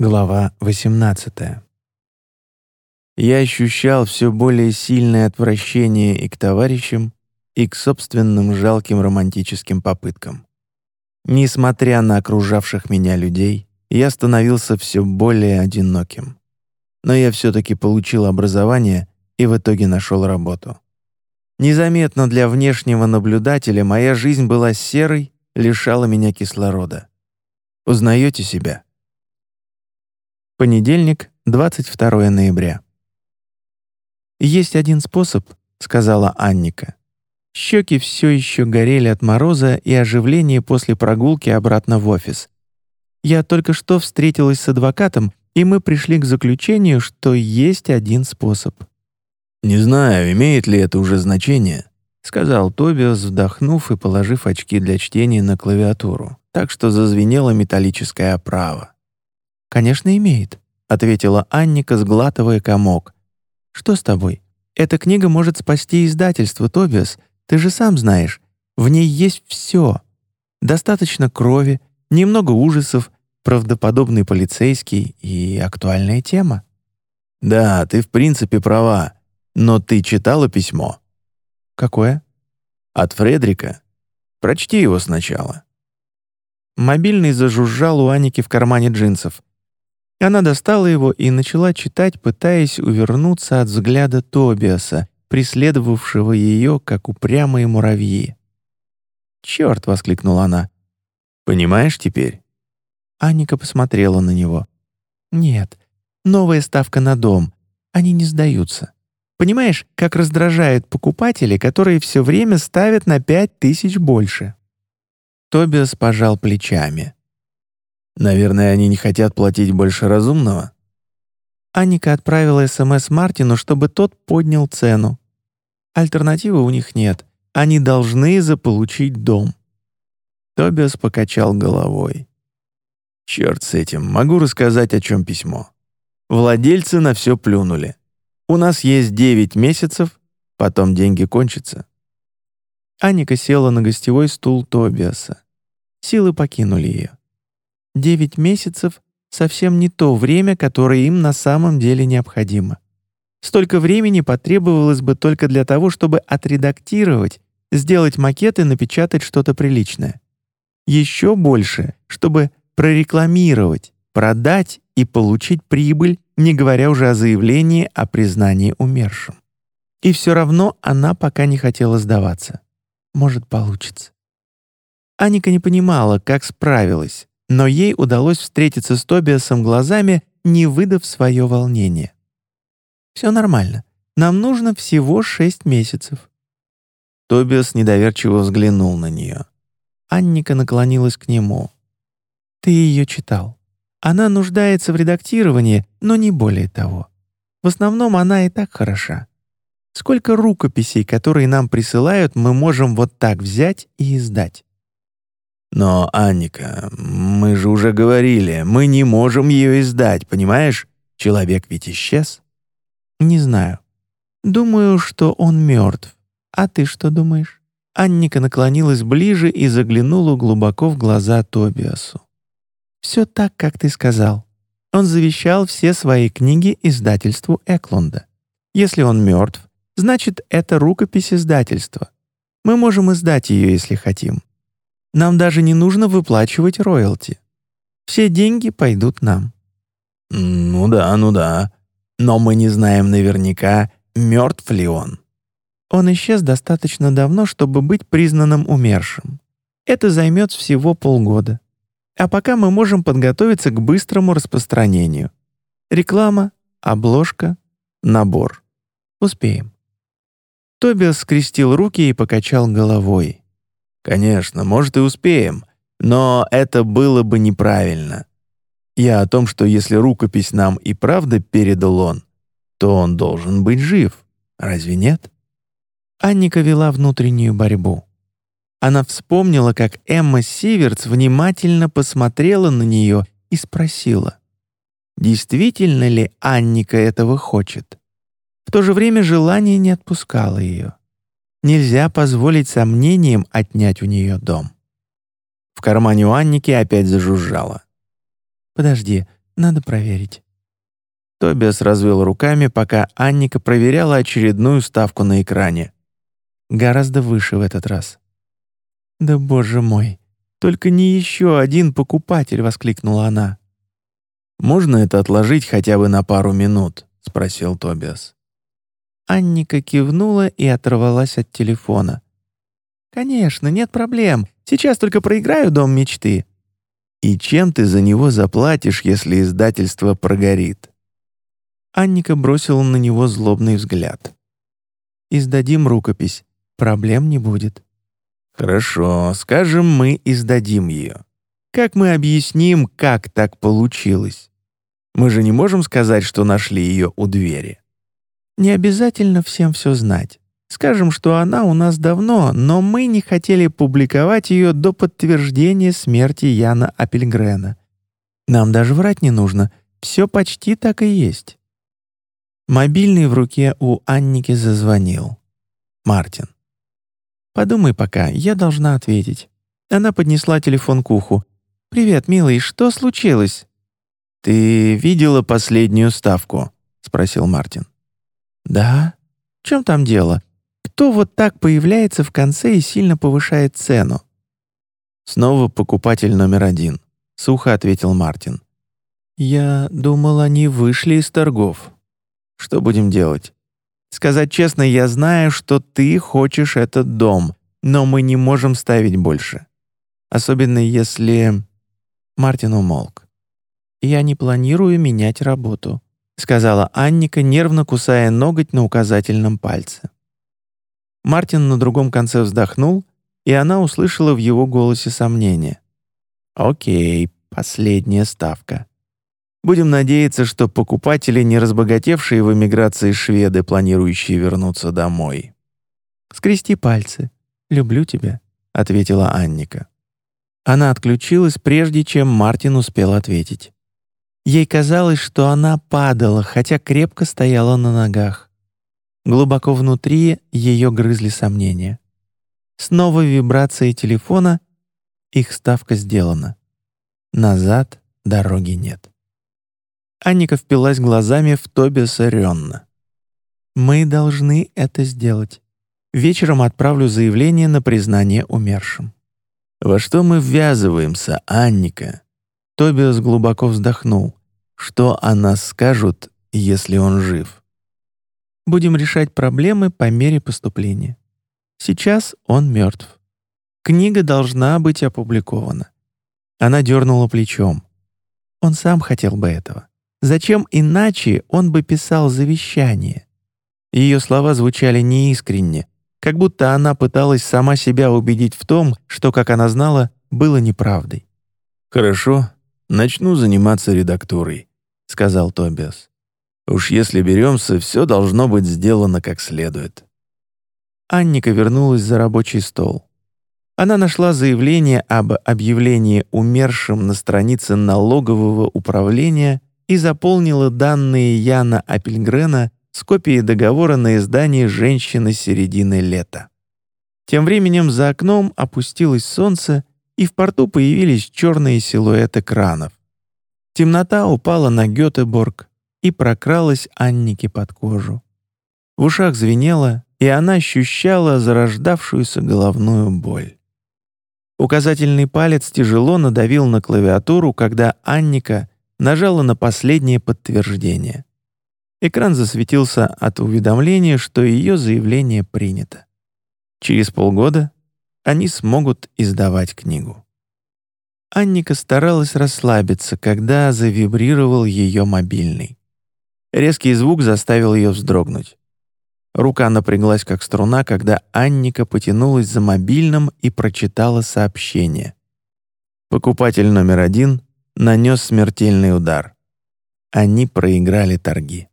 Глава 18. Я ощущал все более сильное отвращение и к товарищам, и к собственным жалким романтическим попыткам. Несмотря на окружавших меня людей, я становился все более одиноким. Но я все-таки получил образование и в итоге нашел работу. Незаметно для внешнего наблюдателя моя жизнь была серой, лишала меня кислорода. Узнаете себя? Понедельник, 22 ноября. «Есть один способ», — сказала Анника. Щеки все еще горели от мороза и оживления после прогулки обратно в офис. «Я только что встретилась с адвокатом, и мы пришли к заключению, что есть один способ». «Не знаю, имеет ли это уже значение», — сказал Тобиас, вдохнув и положив очки для чтения на клавиатуру, так что зазвенела металлическая оправа. «Конечно, имеет», — ответила Анника, сглатывая комок. «Что с тобой? Эта книга может спасти издательство, Тобиас. Ты же сам знаешь. В ней есть все. Достаточно крови, немного ужасов, правдоподобный полицейский и актуальная тема». «Да, ты в принципе права. Но ты читала письмо?» «Какое?» «От Фредрика. Прочти его сначала». Мобильный зажужжал у Аники в кармане джинсов. Она достала его и начала читать, пытаясь увернуться от взгляда Тобиаса, преследовавшего ее, как упрямые муравьи. «Черт!» — воскликнула она. «Понимаешь теперь?» Анника посмотрела на него. «Нет, новая ставка на дом. Они не сдаются. Понимаешь, как раздражают покупатели, которые все время ставят на пять тысяч больше?» Тобиас пожал плечами. Наверное, они не хотят платить больше разумного. Анника отправила СМС Мартину, чтобы тот поднял цену. Альтернативы у них нет. Они должны заполучить дом. Тобиас покачал головой. Черт с этим, могу рассказать, о чем письмо. Владельцы на все плюнули. У нас есть девять месяцев, потом деньги кончатся. Аника села на гостевой стул Тобиаса. Силы покинули ее. Девять месяцев — совсем не то время, которое им на самом деле необходимо. Столько времени потребовалось бы только для того, чтобы отредактировать, сделать макет и напечатать что-то приличное. Еще больше, чтобы прорекламировать, продать и получить прибыль, не говоря уже о заявлении о признании умершим. И все равно она пока не хотела сдаваться. Может, получится. Аника не понимала, как справилась, но ей удалось встретиться с Тобиасом глазами, не выдав свое волнение. «Все нормально. Нам нужно всего шесть месяцев». Тобиас недоверчиво взглянул на нее. Анника наклонилась к нему. «Ты ее читал. Она нуждается в редактировании, но не более того. В основном она и так хороша. Сколько рукописей, которые нам присылают, мы можем вот так взять и издать? «Но, Анника, мы же уже говорили, мы не можем ее издать, понимаешь? Человек ведь исчез». «Не знаю. Думаю, что он мертв. А ты что думаешь?» Анника наклонилась ближе и заглянула глубоко в глаза Тобиасу. «Все так, как ты сказал. Он завещал все свои книги издательству Эклунда. Если он мертв, значит, это рукопись издательства. Мы можем издать ее, если хотим. Нам даже не нужно выплачивать роялти. Все деньги пойдут нам». «Ну да, ну да. Но мы не знаем наверняка, мертв ли он». Он исчез достаточно давно, чтобы быть признанным умершим. Это займет всего полгода. А пока мы можем подготовиться к быстрому распространению. Реклама, обложка, набор. Успеем. Тобиас скрестил руки и покачал головой. Конечно, может и успеем, но это было бы неправильно. Я о том, что если рукопись нам и правда передал он, то он должен быть жив, разве нет? Анника вела внутреннюю борьбу. Она вспомнила, как Эмма Сиверц внимательно посмотрела на нее и спросила, действительно ли Анника этого хочет. В то же время желание не отпускало ее. Нельзя позволить сомнениям отнять у нее дом. В кармане у Анники опять зажужжало. «Подожди, Надо проверить». Тобиас развел руками, пока Анника проверяла очередную ставку на экране. Гораздо выше в этот раз. «Да боже мой! Только не еще один покупатель!» — воскликнула она. «Можно это отложить хотя бы на пару минут?» — спросил Тобиас. Анника кивнула и оторвалась от телефона. «Конечно, нет проблем. Сейчас только проиграю «Дом мечты». «И чем ты за него заплатишь, если издательство прогорит?» Анника бросила на него злобный взгляд. «Издадим рукопись. Проблем не будет». «Хорошо, скажем, мы издадим ее. Как мы объясним, как так получилось? Мы же не можем сказать, что нашли ее у двери». «Не обязательно всем все знать. Скажем, что она у нас давно, но мы не хотели публиковать ее до подтверждения смерти Яна Апельгрена. Нам даже врать не нужно, все почти так и есть». Мобильный в руке у Анники зазвонил. Мартин. «Подумай пока, я должна ответить». Она поднесла телефон к уху. «Привет, милый, что случилось?» «Ты видела последнюю ставку?» — спросил Мартин. «Да? В чем там дело? Кто вот так появляется в конце и сильно повышает цену?» «Снова покупатель номер один», — сухо ответил Мартин. «Я думал, они вышли из торгов. Что будем делать? Сказать честно, я знаю, что ты хочешь этот дом, но мы не можем ставить больше. Особенно если...» Мартин умолк. «Я не планирую менять работу», — сказала Анника, нервно кусая ноготь на указательном пальце. Мартин на другом конце вздохнул, и она услышала в его голосе сомнение. «Окей, последняя ставка. Будем надеяться, что покупатели, не разбогатевшие в эмиграции шведы, планирующие вернуться домой». «Скрести пальцы. Люблю тебя», — ответила Анника. Она отключилась, прежде чем Мартин успел ответить. Ей казалось, что она падала, хотя крепко стояла на ногах. Глубоко внутри ее грызли сомнения. Снова вибрации телефона, их ставка сделана. Назад дороги нет. Анника впилась глазами в Тобиаса Ренна. «Мы должны это сделать. Вечером отправлю заявление на признание умершим». «Во что мы ввязываемся, Анника?» Тобиас глубоко вздохнул. «Что о нас скажут, если он жив?» Будем решать проблемы по мере поступления. Сейчас он мертв. Книга должна быть опубликована. Она дернула плечом. Он сам хотел бы этого. Зачем иначе он бы писал завещание? Ее слова звучали неискренне, как будто она пыталась сама себя убедить в том, что, как она знала, было неправдой. «Хорошо, начну заниматься редактурой», — сказал Тобиас. Уж если беремся, все должно быть сделано как следует. Анника вернулась за рабочий стол. Она нашла заявление об объявлении умершим на странице налогового управления и заполнила данные Яна Апельгрена с копией договора на издание «Женщины середины лета». Тем временем за окном опустилось солнце, и в порту появились черные силуэты кранов. Темнота упала на Гетеборг, и прокралась Аннике под кожу. В ушах звенело, и она ощущала зарождавшуюся головную боль. Указательный палец тяжело надавил на клавиатуру, когда Анника нажала на последнее подтверждение. Экран засветился от уведомления, что ее заявление принято. Через полгода они смогут издавать книгу. Анника старалась расслабиться, когда завибрировал ее мобильный. Резкий звук заставил ее вздрогнуть. Рука напряглась как струна, когда Анника потянулась за мобильным и прочитала сообщение. Покупатель номер один нанес смертельный удар. Они проиграли торги.